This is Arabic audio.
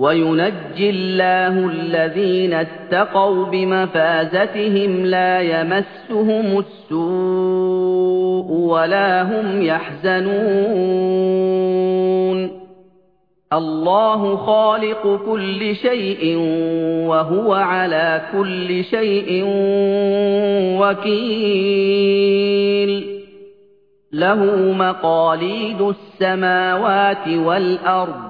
وَيُنَجِّي اللَّهُ الَّذِينَ اتَّقَوْا بِمَفَازَتِهِمْ لَا يَمَسُّهُمُ السُّوءُ وَلَا هُمْ يَحْزَنُونَ اللَّهُ خَالِقُ كُلِّ شَيْءٍ وَهُوَ عَلَىٰ كُلِّ شَيْءٍ وَكِيلٌ لَّهُ مَقَالِيدُ السَّمَاوَاتِ وَالْأَرْضِ